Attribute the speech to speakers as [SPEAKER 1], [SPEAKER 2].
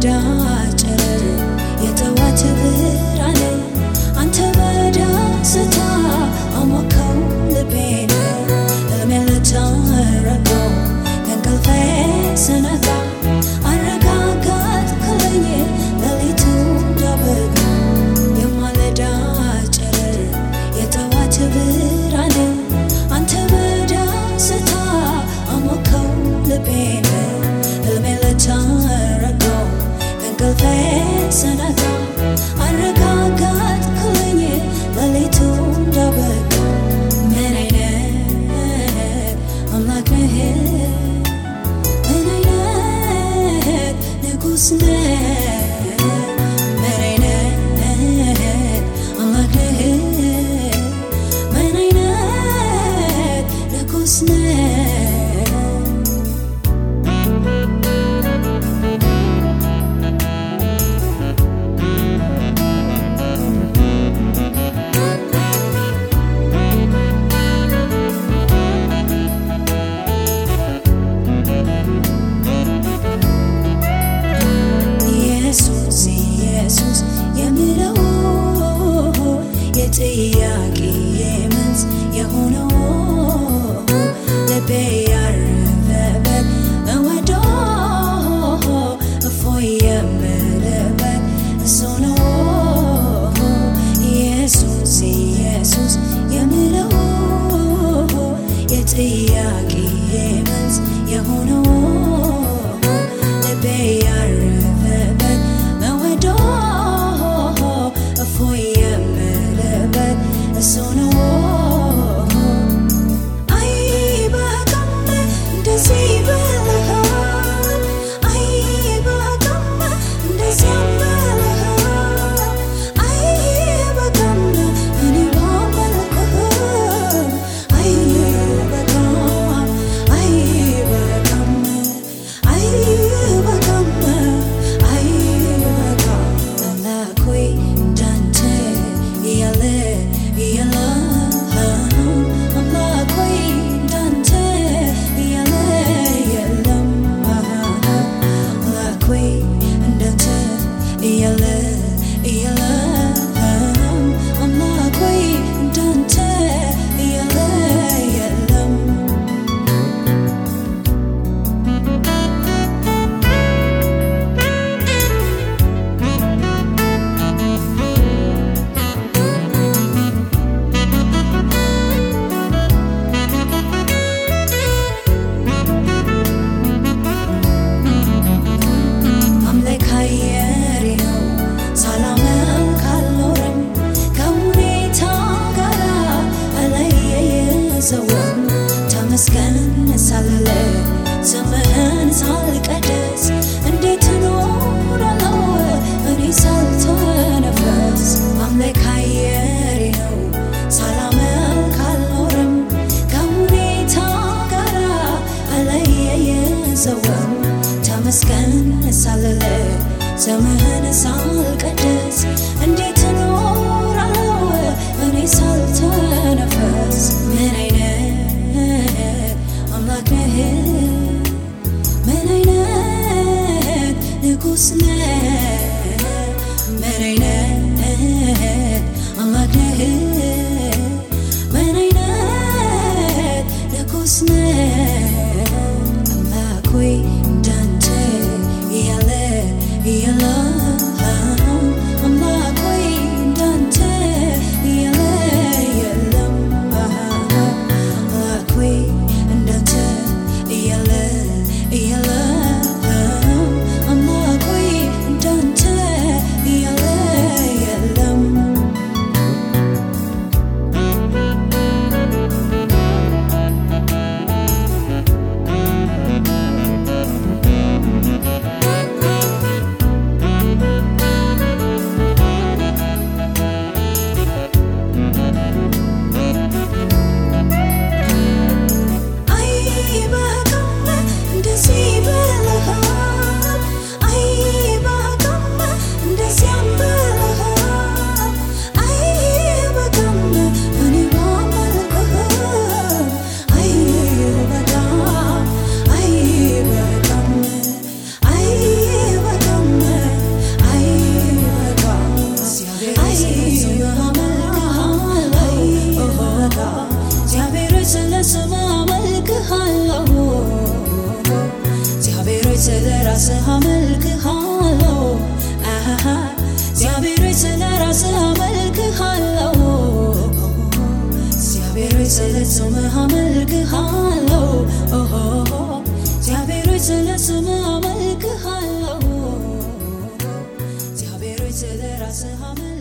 [SPEAKER 1] down. ፈሰነጋ አረጋጋት ሳልቀደስ እንዴት ኖራው እኔ ሳልተነፈስ ምን አይነት አምላክ ነህ? ምን አይነት ንጉሥ ነህ? ስለስም አመልክሃለሁ እግዚአብሔር ሆይ ስለስም አመልክሃለሁ እግዚአብሔር ሆይ ስለ ራስህ አመልክ